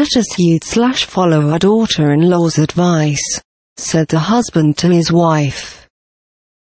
Let us heed slash follow our daughter-in-law's advice, said the husband to his wife.